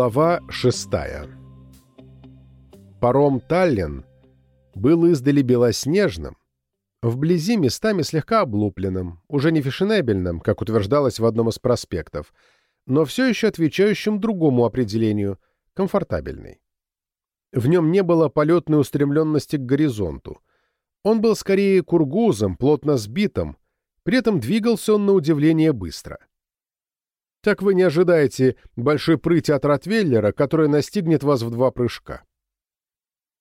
Глава шестая Паром Таллин был издали белоснежным, вблизи местами слегка облупленным, уже не фешенебельным, как утверждалось в одном из проспектов, но все еще отвечающим другому определению — комфортабельный. В нем не было полетной устремленности к горизонту. Он был скорее кургузом, плотно сбитым, при этом двигался он на удивление быстро. Так вы не ожидаете большой прыти от Ротвейлера, которая настигнет вас в два прыжка.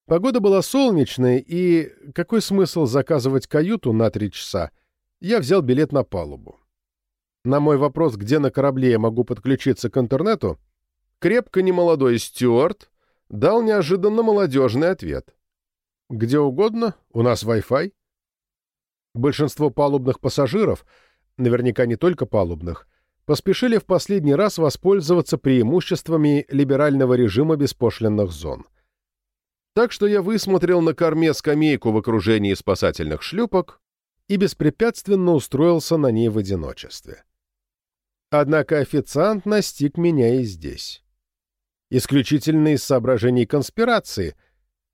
Погода была солнечная, и какой смысл заказывать каюту на три часа? Я взял билет на палубу. На мой вопрос, где на корабле я могу подключиться к интернету, крепко немолодой стюарт дал неожиданно молодежный ответ. Где угодно, у нас Wi-Fi. Большинство палубных пассажиров, наверняка не только палубных, поспешили в последний раз воспользоваться преимуществами либерального режима беспошлинных зон. Так что я высмотрел на корме скамейку в окружении спасательных шлюпок и беспрепятственно устроился на ней в одиночестве. Однако официант настиг меня и здесь. Исключительно из соображений конспирации,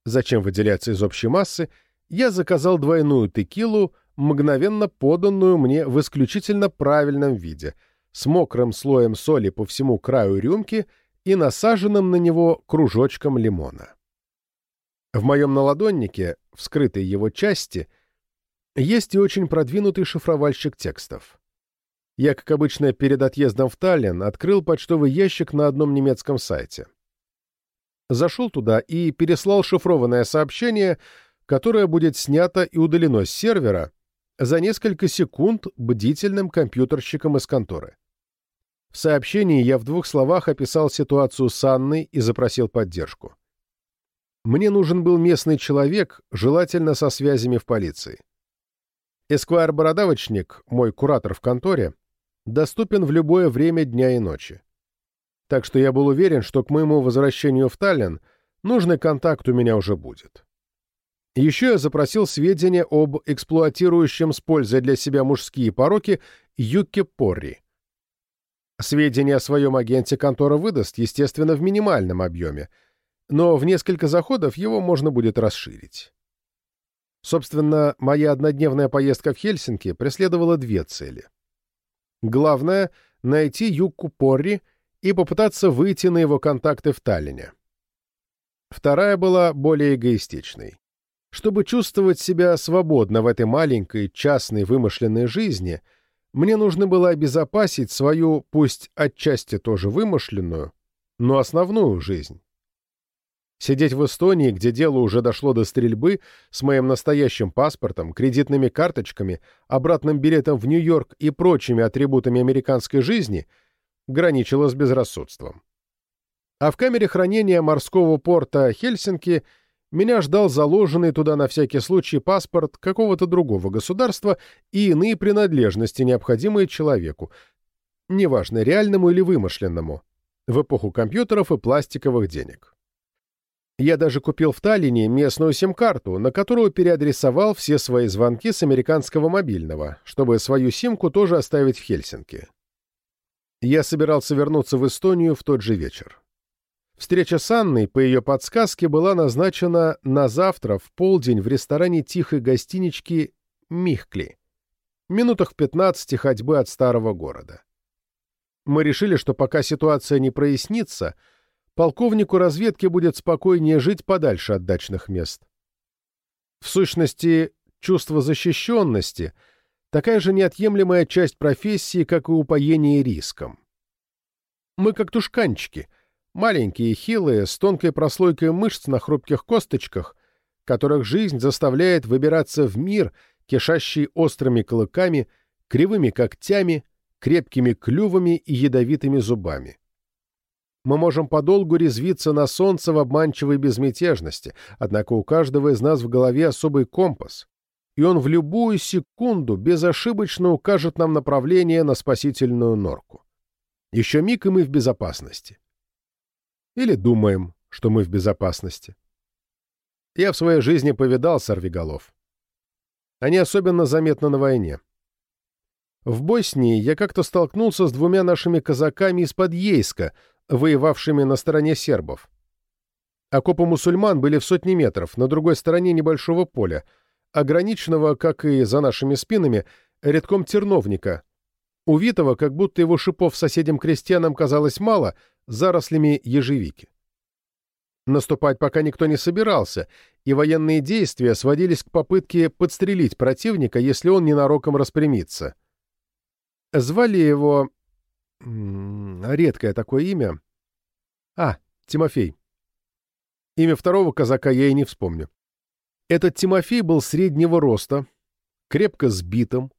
зачем выделяться из общей массы, я заказал двойную текилу, мгновенно поданную мне в исключительно правильном виде — с мокрым слоем соли по всему краю рюмки и насаженным на него кружочком лимона. В моем наладоннике, в скрытой его части, есть и очень продвинутый шифровальщик текстов. Я, как обычно, перед отъездом в Таллин открыл почтовый ящик на одном немецком сайте. Зашел туда и переслал шифрованное сообщение, которое будет снято и удалено с сервера за несколько секунд бдительным компьютерщиком из конторы. В сообщении я в двух словах описал ситуацию с Анной и запросил поддержку. Мне нужен был местный человек, желательно со связями в полиции. Эсквайр Бородавочник, мой куратор в конторе, доступен в любое время дня и ночи. Так что я был уверен, что к моему возвращению в Таллин нужный контакт у меня уже будет. Еще я запросил сведения об эксплуатирующем с пользой для себя мужские пороки Юкке Порри. Сведения о своем агенте контора выдаст, естественно, в минимальном объеме, но в несколько заходов его можно будет расширить. Собственно, моя однодневная поездка в Хельсинки преследовала две цели. Главное — найти Юкку Порри и попытаться выйти на его контакты в Таллине. Вторая была более эгоистичной. Чтобы чувствовать себя свободно в этой маленькой, частной, вымышленной жизни — мне нужно было обезопасить свою, пусть отчасти тоже вымышленную, но основную жизнь. Сидеть в Эстонии, где дело уже дошло до стрельбы, с моим настоящим паспортом, кредитными карточками, обратным билетом в Нью-Йорк и прочими атрибутами американской жизни, граничило с безрассудством. А в камере хранения морского порта Хельсинки – меня ждал заложенный туда на всякий случай паспорт какого-то другого государства и иные принадлежности, необходимые человеку, неважно, реальному или вымышленному, в эпоху компьютеров и пластиковых денег. Я даже купил в Таллине местную сим-карту, на которую переадресовал все свои звонки с американского мобильного, чтобы свою симку тоже оставить в Хельсинки. Я собирался вернуться в Эстонию в тот же вечер. Встреча с Анной, по ее подсказке, была назначена на завтра в полдень в ресторане тихой гостинички «Михкли», минутах в 15 ходьбы от старого города. Мы решили, что пока ситуация не прояснится, полковнику разведки будет спокойнее жить подальше от дачных мест. В сущности, чувство защищенности — такая же неотъемлемая часть профессии, как и упоение риском. Мы как тушканчики — Маленькие, хилые, с тонкой прослойкой мышц на хрупких косточках, которых жизнь заставляет выбираться в мир, кишащий острыми клыками, кривыми когтями, крепкими клювами и ядовитыми зубами. Мы можем подолгу резвиться на солнце в обманчивой безмятежности, однако у каждого из нас в голове особый компас, и он в любую секунду безошибочно укажет нам направление на спасительную норку. Еще миг, и мы в безопасности. Или думаем, что мы в безопасности. Я в своей жизни повидал сорвиголов. Они особенно заметны на войне. В Боснии я как-то столкнулся с двумя нашими казаками из-под Ейска, воевавшими на стороне сербов. Окопы мусульман были в сотни метров, на другой стороне небольшого поля, ограниченного, как и за нашими спинами, редком терновника, увитого, как будто его шипов соседям-крестьянам казалось мало, зарослями ежевики. Наступать пока никто не собирался, и военные действия сводились к попытке подстрелить противника, если он ненароком распрямится. Звали его... редкое такое имя. А, Тимофей. Имя второго казака я и не вспомню. Этот Тимофей был среднего роста, крепко сбитым,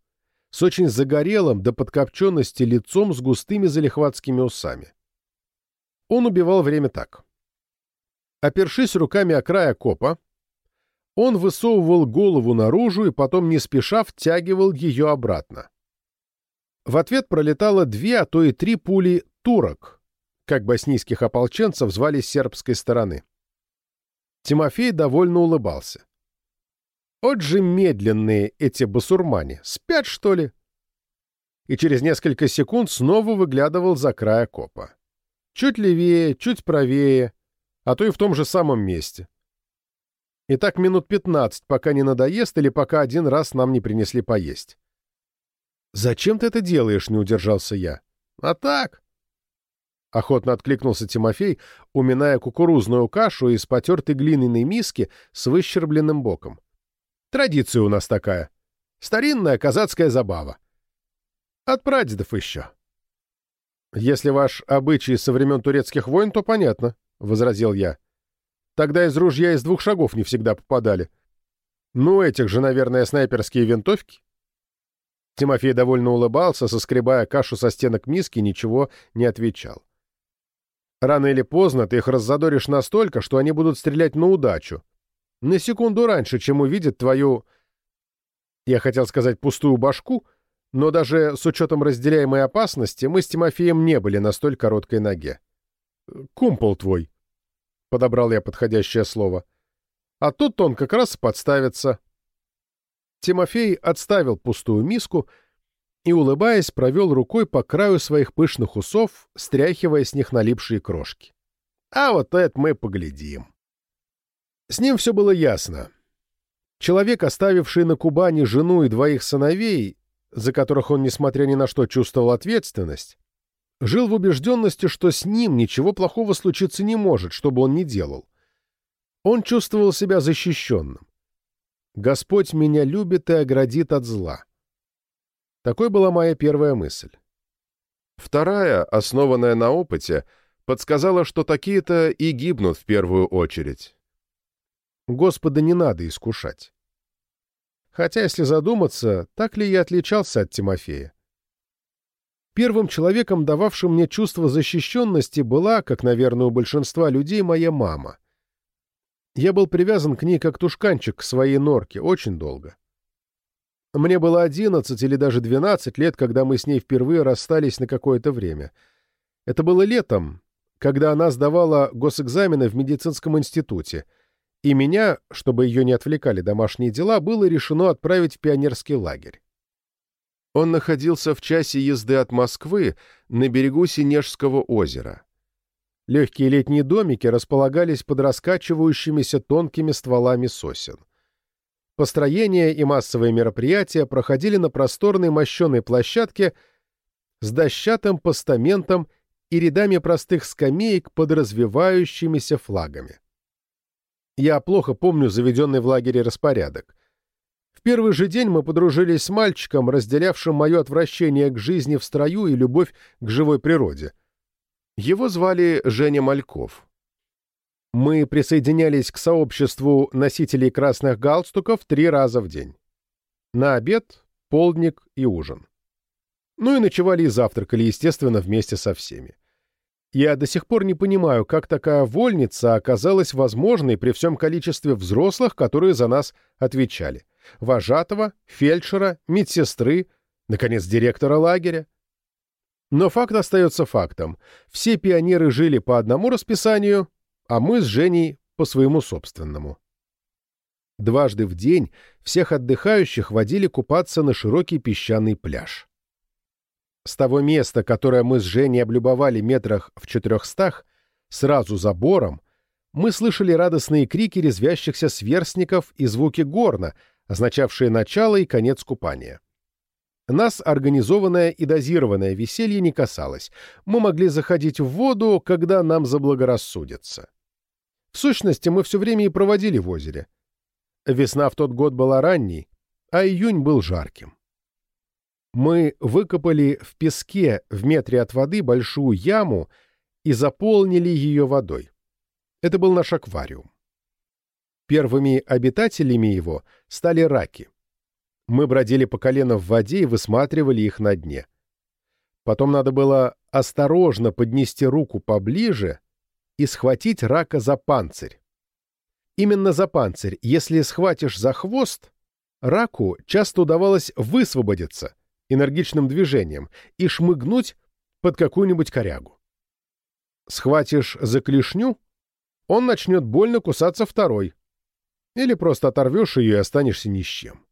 с очень загорелым до подкопченности лицом с густыми залихватскими усами. Он убивал время так. Опершись руками о край окопа, он высовывал голову наружу и потом не спеша втягивал ее обратно. В ответ пролетало две, а то и три пули «турок», как боснийских ополченцев звали с сербской стороны. Тимофей довольно улыбался. «От же медленные эти басурмане! Спят, что ли?» И через несколько секунд снова выглядывал за край окопа. Чуть левее, чуть правее, а то и в том же самом месте. И так минут пятнадцать, пока не надоест или пока один раз нам не принесли поесть. «Зачем ты это делаешь?» — не удержался я. «А так!» Охотно откликнулся Тимофей, уминая кукурузную кашу из потертой глиняной миски с выщербленным боком. «Традиция у нас такая. Старинная казацкая забава. От прадедов еще». «Если ваш обычай со времен турецких войн, то понятно», — возразил я. «Тогда из ружья из двух шагов не всегда попадали. Ну, этих же, наверное, снайперские винтовки». Тимофей довольно улыбался, соскребая кашу со стенок миски, ничего не отвечал. «Рано или поздно ты их раззадоришь настолько, что они будут стрелять на удачу. На секунду раньше, чем увидят твою...» Я хотел сказать пустую башку, но даже с учетом разделяемой опасности мы с Тимофеем не были на столь короткой ноге. Кумпол твой. Подобрал я подходящее слово. А тут он как раз подставится. Тимофей отставил пустую миску и, улыбаясь, провел рукой по краю своих пышных усов, стряхивая с них налипшие крошки. А вот это мы поглядим. С ним все было ясно. Человек, оставивший на Кубани жену и двоих сыновей, за которых он, несмотря ни на что, чувствовал ответственность, жил в убежденности, что с ним ничего плохого случиться не может, что бы он ни делал. Он чувствовал себя защищенным. «Господь меня любит и оградит от зла». Такой была моя первая мысль. Вторая, основанная на опыте, подсказала, что такие-то и гибнут в первую очередь. Господа не надо искушать. Хотя, если задуматься, так ли я отличался от Тимофея? Первым человеком, дававшим мне чувство защищенности, была, как, наверное, у большинства людей, моя мама. Я был привязан к ней как тушканчик к своей норке очень долго. Мне было одиннадцать или даже двенадцать лет, когда мы с ней впервые расстались на какое-то время. Это было летом, когда она сдавала госэкзамены в медицинском институте, и меня, чтобы ее не отвлекали домашние дела, было решено отправить в пионерский лагерь. Он находился в часе езды от Москвы на берегу Синежского озера. Легкие летние домики располагались под раскачивающимися тонкими стволами сосен. Построения и массовые мероприятия проходили на просторной мощеной площадке с дощатым постаментом и рядами простых скамеек под развивающимися флагами. Я плохо помню заведенный в лагере распорядок первый же день мы подружились с мальчиком, разделявшим мое отвращение к жизни в строю и любовь к живой природе. Его звали Женя Мальков. Мы присоединялись к сообществу носителей красных галстуков три раза в день. На обед, полдник и ужин. Ну и ночевали и завтракали, естественно, вместе со всеми. Я до сих пор не понимаю, как такая вольница оказалась возможной при всем количестве взрослых, которые за нас отвечали вожатого, фельдшера, медсестры, наконец, директора лагеря. Но факт остается фактом. Все пионеры жили по одному расписанию, а мы с Женей по своему собственному. Дважды в день всех отдыхающих водили купаться на широкий песчаный пляж. С того места, которое мы с Женей облюбовали метрах в четырехстах, сразу за бором, мы слышали радостные крики резвящихся сверстников и звуки горна, означавшие начало и конец купания. Нас организованное и дозированное веселье не касалось. Мы могли заходить в воду, когда нам заблагорассудится. В сущности, мы все время и проводили в озере. Весна в тот год была ранней, а июнь был жарким. Мы выкопали в песке в метре от воды большую яму и заполнили ее водой. Это был наш аквариум. Первыми обитателями его стали раки. Мы бродили по колено в воде и высматривали их на дне. Потом надо было осторожно поднести руку поближе и схватить рака за панцирь. Именно за панцирь. Если схватишь за хвост, раку часто удавалось высвободиться энергичным движением и шмыгнуть под какую-нибудь корягу. Схватишь за клешню, он начнет больно кусаться второй. Или просто оторвешь ее и останешься ни с чем.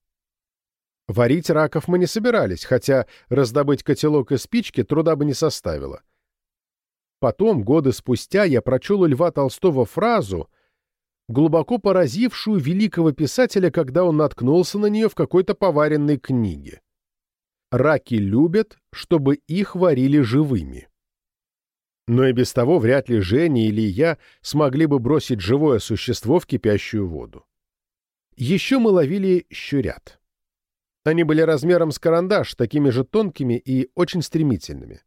Варить раков мы не собирались, хотя раздобыть котелок и спички труда бы не составило. Потом, годы спустя, я прочел у Льва Толстого фразу, глубоко поразившую великого писателя, когда он наткнулся на нее в какой-то поваренной книге. «Раки любят, чтобы их варили живыми». Но и без того вряд ли Женя или я смогли бы бросить живое существо в кипящую воду. Еще мы ловили щурят. Они были размером с карандаш, такими же тонкими и очень стремительными.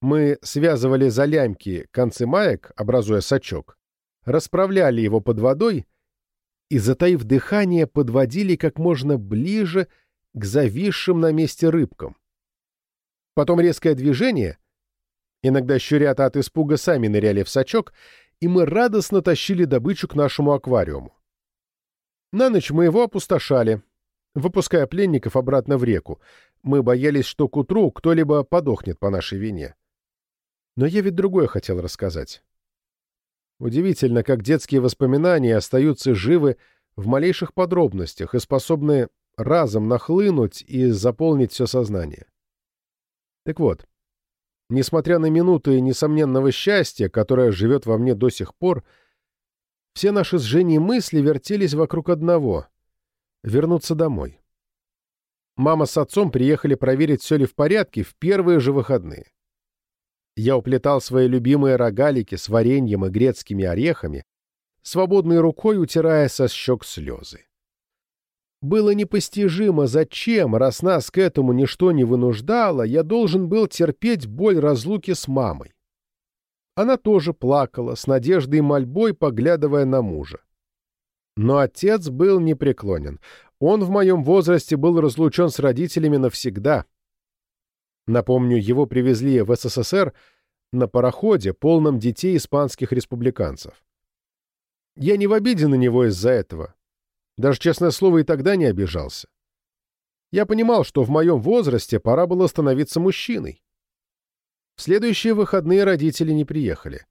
Мы связывали за лямки концы маек, образуя сачок, расправляли его под водой и, затаив дыхание, подводили как можно ближе к зависшим на месте рыбкам. Потом резкое движение, иногда щурята от испуга сами ныряли в сачок, и мы радостно тащили добычу к нашему аквариуму. На ночь мы его опустошали, выпуская пленников обратно в реку. Мы боялись, что к утру кто-либо подохнет по нашей вине. Но я ведь другое хотел рассказать. Удивительно, как детские воспоминания остаются живы в малейших подробностях и способны разом нахлынуть и заполнить все сознание. Так вот, несмотря на минуты несомненного счастья, которое живет во мне до сих пор, все наши с Женей мысли вертелись вокруг одного — вернуться домой. Мама с отцом приехали проверить, все ли в порядке в первые же выходные. Я уплетал свои любимые рогалики с вареньем и грецкими орехами, свободной рукой утирая со щек слезы. Было непостижимо, зачем, раз нас к этому ничто не вынуждало, я должен был терпеть боль разлуки с мамой. Она тоже плакала, с надеждой и мольбой поглядывая на мужа. Но отец был непреклонен. Он в моем возрасте был разлучен с родителями навсегда. Напомню, его привезли в СССР на пароходе, полном детей испанских республиканцев. Я не в обиде на него из-за этого. Даже, честное слово, и тогда не обижался. Я понимал, что в моем возрасте пора было становиться мужчиной. В следующие выходные родители не приехали.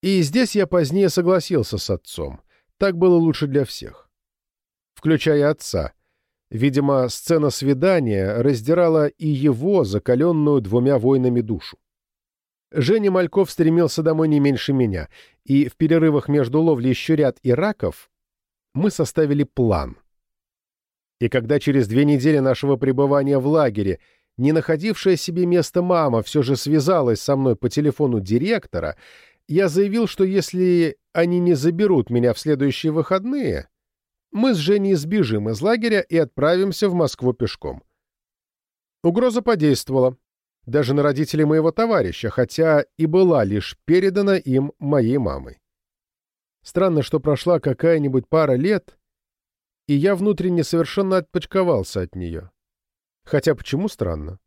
И здесь я позднее согласился с отцом. Так было лучше для всех. Включая отца. Видимо, сцена свидания раздирала и его, закаленную двумя войнами душу. Женя Мальков стремился домой не меньше меня, и в перерывах между ловлей щурят и раков мы составили план. И когда через две недели нашего пребывания в лагере не находившая себе места мама все же связалась со мной по телефону директора, я заявил, что если они не заберут меня в следующие выходные, мы с Женей сбежим из лагеря и отправимся в Москву пешком. Угроза подействовала. Даже на родителей моего товарища, хотя и была лишь передана им моей мамой. Странно, что прошла какая-нибудь пара лет, и я внутренне совершенно отпочковался от нее. Хотя почему странно?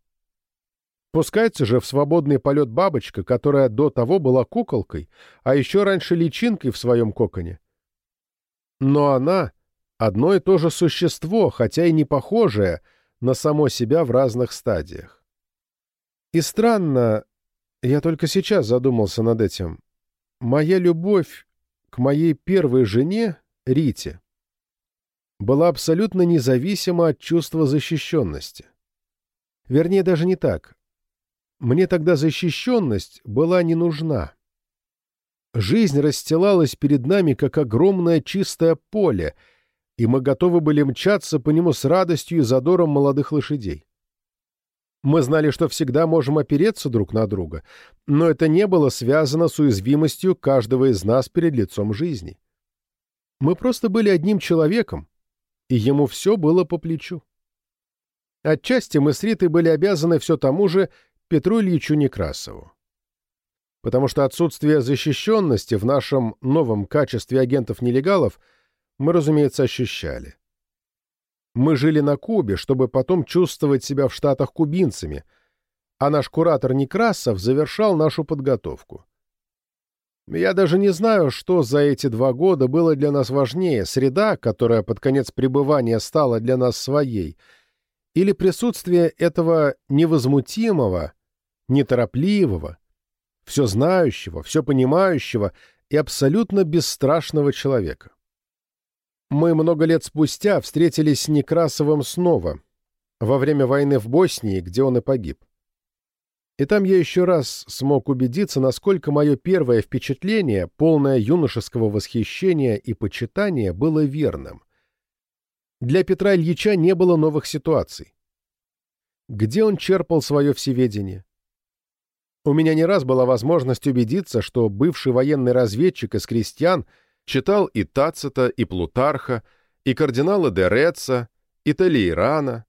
Пускается же в свободный полет бабочка, которая до того была куколкой, а еще раньше личинкой в своем коконе. Но она — одно и то же существо, хотя и не похожее на само себя в разных стадиях. И странно, я только сейчас задумался над этим, моя любовь к моей первой жене, Рите, была абсолютно независима от чувства защищенности. Вернее, даже не так. Мне тогда защищенность была не нужна. Жизнь расстилалась перед нами, как огромное чистое поле, и мы готовы были мчаться по нему с радостью и задором молодых лошадей. Мы знали, что всегда можем опереться друг на друга, но это не было связано с уязвимостью каждого из нас перед лицом жизни. Мы просто были одним человеком, и ему все было по плечу. Отчасти мы с Ритой были обязаны все тому же Петру Ильичу Некрасову потому что отсутствие защищенности в нашем новом качестве агентов-нелегалов мы, разумеется, ощущали. Мы жили на Кубе, чтобы потом чувствовать себя в Штатах кубинцами, а наш куратор Некрасов завершал нашу подготовку. Я даже не знаю, что за эти два года было для нас важнее, среда, которая под конец пребывания стала для нас своей, или присутствие этого невозмутимого, неторопливого, все знающего, все понимающего и абсолютно бесстрашного человека. Мы много лет спустя встретились с Некрасовым снова, во время войны в Боснии, где он и погиб. И там я еще раз смог убедиться, насколько мое первое впечатление, полное юношеского восхищения и почитания, было верным. Для Петра Ильича не было новых ситуаций. Где он черпал свое всеведение? У меня не раз была возможность убедиться, что бывший военный разведчик из крестьян читал и Тацита, и Плутарха, и кардинала де Реца, и Талейрана,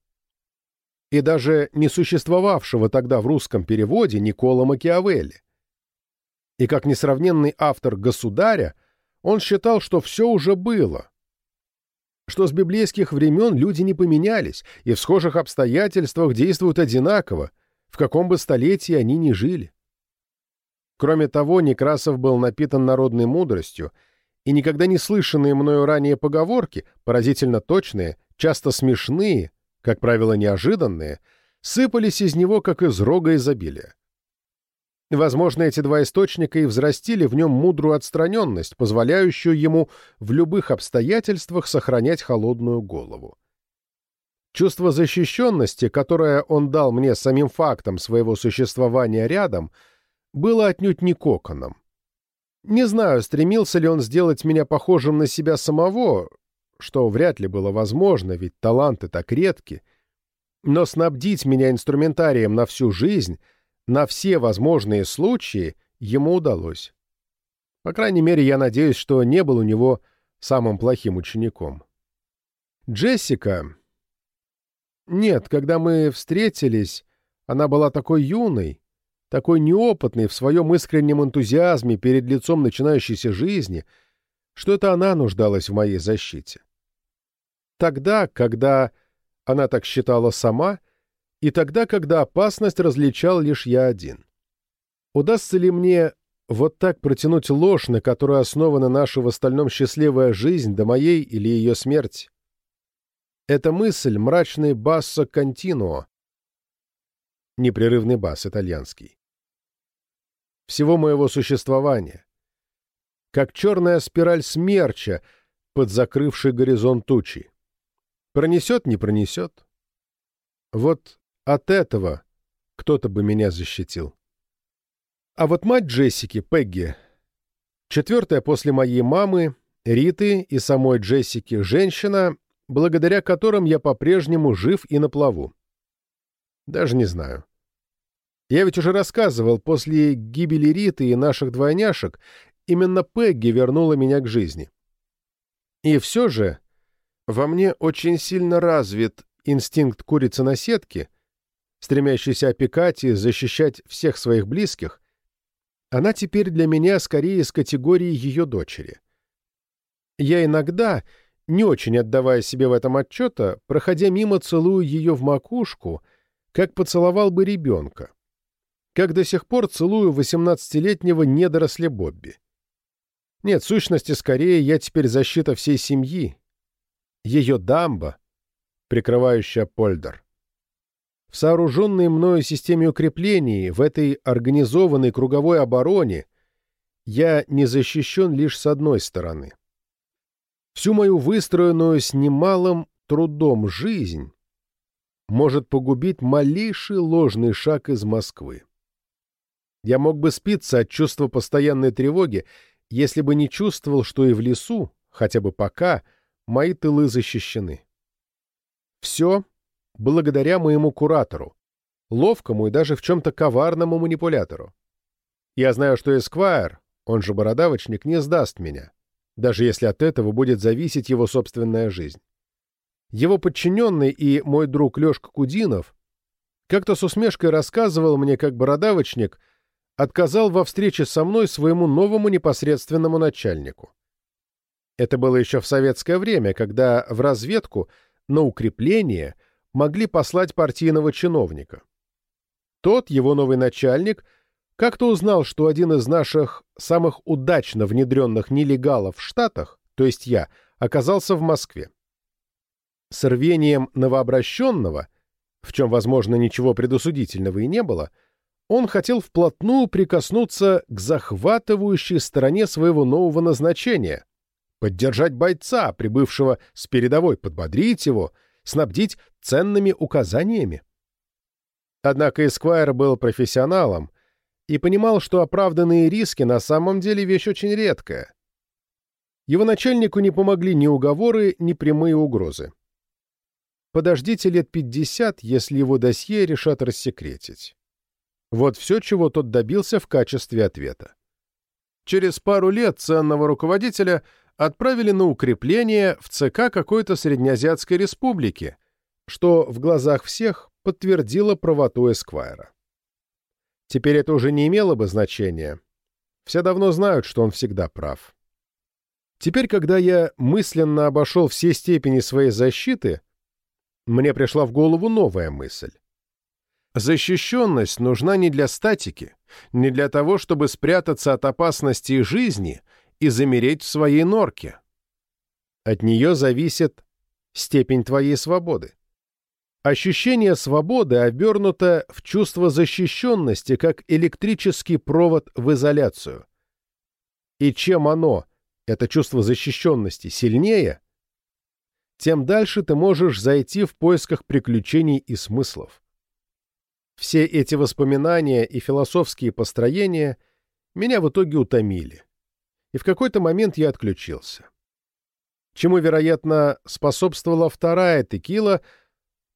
и даже не существовавшего тогда в русском переводе Никола Макиавелли. И как несравненный автор «Государя», он считал, что все уже было, что с библейских времен люди не поменялись и в схожих обстоятельствах действуют одинаково, в каком бы столетии они ни жили. Кроме того, Некрасов был напитан народной мудростью, и никогда не слышанные мною ранее поговорки, поразительно точные, часто смешные, как правило, неожиданные, сыпались из него, как из рога изобилия. Возможно, эти два источника и взрастили в нем мудрую отстраненность, позволяющую ему в любых обстоятельствах сохранять холодную голову. Чувство защищенности, которое он дал мне самим фактом своего существования рядом, было отнюдь не коконом. Не знаю, стремился ли он сделать меня похожим на себя самого, что вряд ли было возможно, ведь таланты так редки, но снабдить меня инструментарием на всю жизнь, на все возможные случаи, ему удалось. По крайней мере, я надеюсь, что не был у него самым плохим учеником. Джессика, нет, когда мы встретились, она была такой юной, такой неопытной в своем искреннем энтузиазме перед лицом начинающейся жизни, что это она нуждалась в моей защите. Тогда, когда она так считала сама, и тогда, когда опасность различал лишь я один. Удастся ли мне вот так протянуть ложь, на которой основана наша в остальном счастливая жизнь до моей или ее смерти? Эта мысль — мрачный бассо континуо. Непрерывный бас итальянский. Всего моего существования. Как черная спираль смерча, под закрывший горизонт тучи. Пронесет, не пронесет. Вот от этого кто-то бы меня защитил. А вот мать Джессики, Пегги, четвертая после моей мамы, Риты и самой Джессики женщина, благодаря которым я по-прежнему жив и на плаву. Даже не знаю. Я ведь уже рассказывал, после гибели Риты и наших двойняшек именно Пегги вернула меня к жизни. И все же во мне очень сильно развит инстинкт курицы на сетке, стремящийся опекать и защищать всех своих близких, она теперь для меня скорее из категории ее дочери. Я иногда, не очень отдавая себе в этом отчета, проходя мимо, целую ее в макушку, как поцеловал бы ребенка. Как до сих пор целую восемнадцатилетнего недоросля Бобби. Нет, в сущности, скорее, я теперь защита всей семьи. Ее дамба, прикрывающая Польдер. В сооруженной мною системе укреплений, в этой организованной круговой обороне, я не защищен лишь с одной стороны — всю мою выстроенную с немалым трудом жизнь может погубить малейший ложный шаг из Москвы. Я мог бы спиться от чувства постоянной тревоги, если бы не чувствовал, что и в лесу, хотя бы пока, мои тылы защищены. Все благодаря моему куратору, ловкому и даже в чем-то коварному манипулятору. Я знаю, что Эсквайр, он же бородавочник, не сдаст меня, даже если от этого будет зависеть его собственная жизнь. Его подчиненный и мой друг Лешка Кудинов как-то с усмешкой рассказывал мне, как бородавочник — отказал во встрече со мной своему новому непосредственному начальнику. Это было еще в советское время, когда в разведку на укрепление могли послать партийного чиновника. Тот, его новый начальник, как-то узнал, что один из наших самых удачно внедренных нелегалов в Штатах, то есть я, оказался в Москве. С рвением новообращенного, в чем, возможно, ничего предусудительного и не было, — он хотел вплотную прикоснуться к захватывающей стороне своего нового назначения, поддержать бойца, прибывшего с передовой, подбодрить его, снабдить ценными указаниями. Однако Эсквайр был профессионалом и понимал, что оправданные риски на самом деле вещь очень редкая. Его начальнику не помогли ни уговоры, ни прямые угрозы. Подождите лет пятьдесят, если его досье решат рассекретить. Вот все, чего тот добился в качестве ответа. Через пару лет ценного руководителя отправили на укрепление в ЦК какой-то Среднеазиатской республики, что в глазах всех подтвердило правоту Эсквайра. Теперь это уже не имело бы значения. Все давно знают, что он всегда прав. Теперь, когда я мысленно обошел все степени своей защиты, мне пришла в голову новая мысль. Защищенность нужна не для статики, не для того, чтобы спрятаться от опасности жизни и замереть в своей норке. От нее зависит степень твоей свободы. Ощущение свободы обернуто в чувство защищенности, как электрический провод в изоляцию. И чем оно, это чувство защищенности, сильнее, тем дальше ты можешь зайти в поисках приключений и смыслов. Все эти воспоминания и философские построения меня в итоге утомили. И в какой-то момент я отключился. Чему, вероятно, способствовала вторая текила,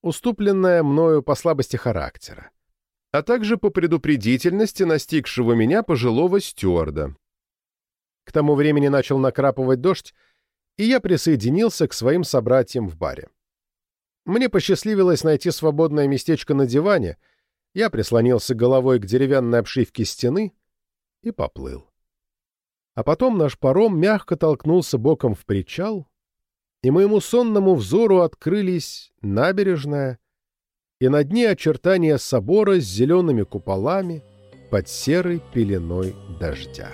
уступленная мною по слабости характера, а также по предупредительности настигшего меня пожилого стюарда. К тому времени начал накрапывать дождь, и я присоединился к своим собратьям в баре. Мне посчастливилось найти свободное местечко на диване — я прислонился головой к деревянной обшивке стены и поплыл. А потом наш паром мягко толкнулся боком в причал, и моему сонному взору открылись набережная и на дне очертания собора с зелеными куполами под серой пеленой дождя.